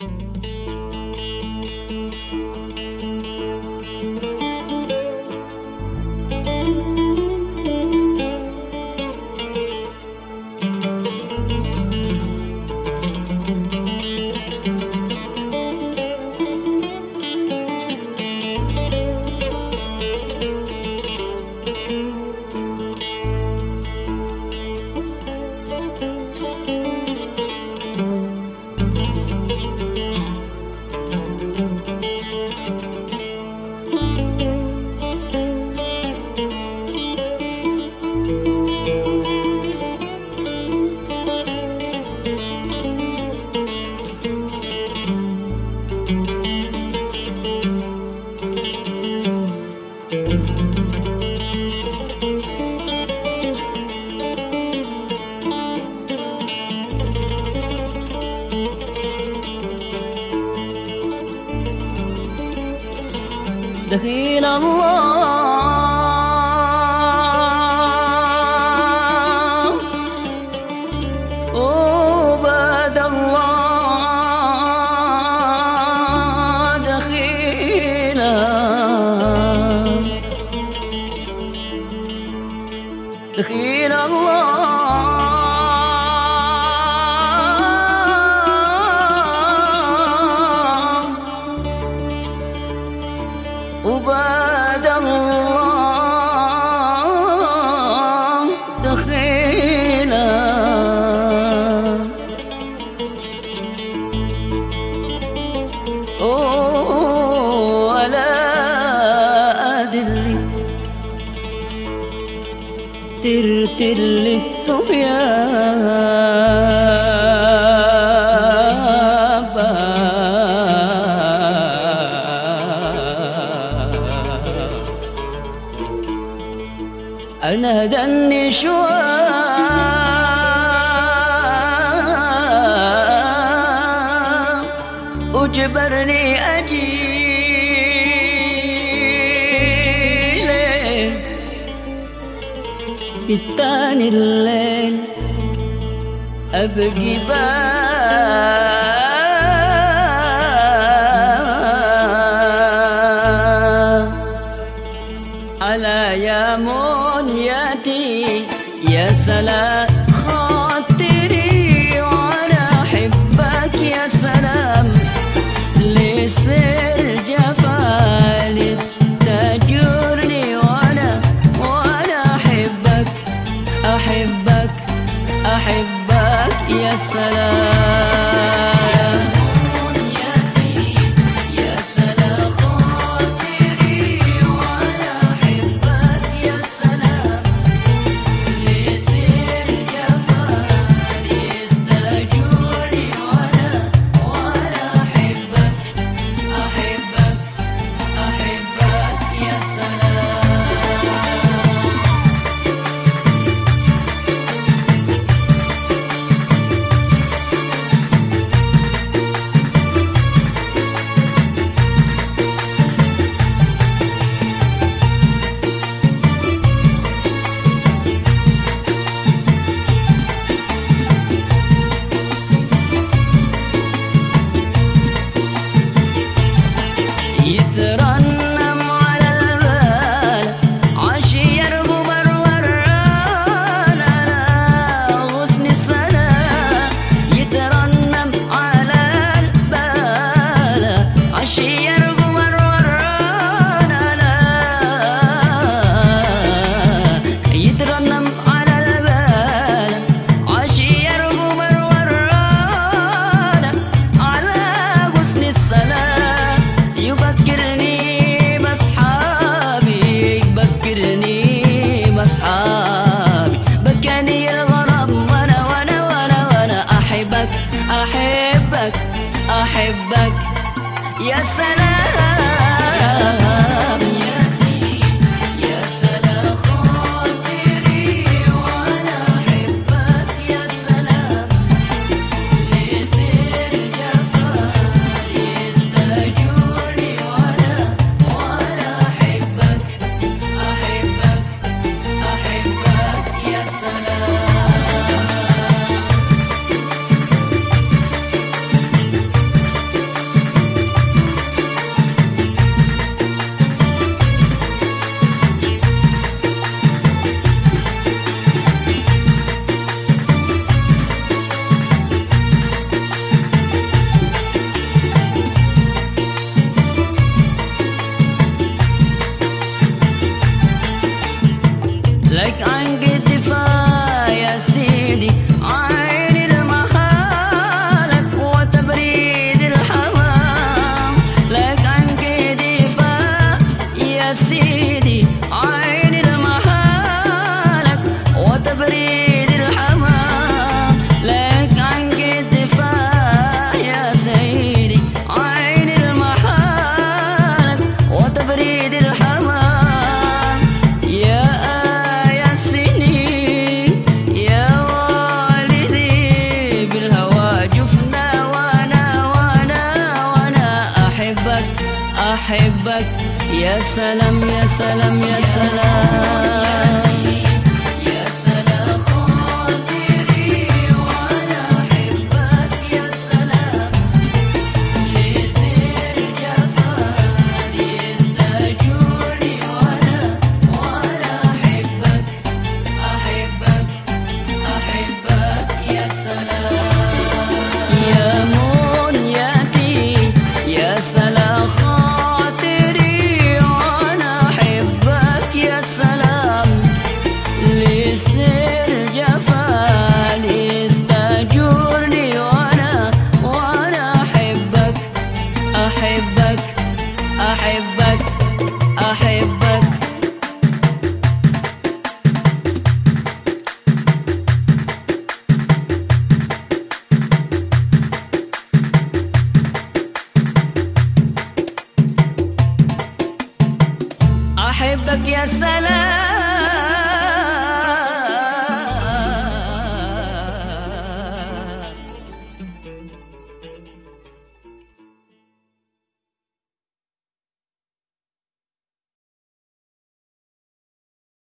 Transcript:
دخيل دخيل الله. وبعد ترتل الطبيب أنا دني شوى وجبرني أجي التاني الليل. أبقي باب. على يا منيتي يا سلام. أحبك يا سلام يا سلام يا سلام يا سلام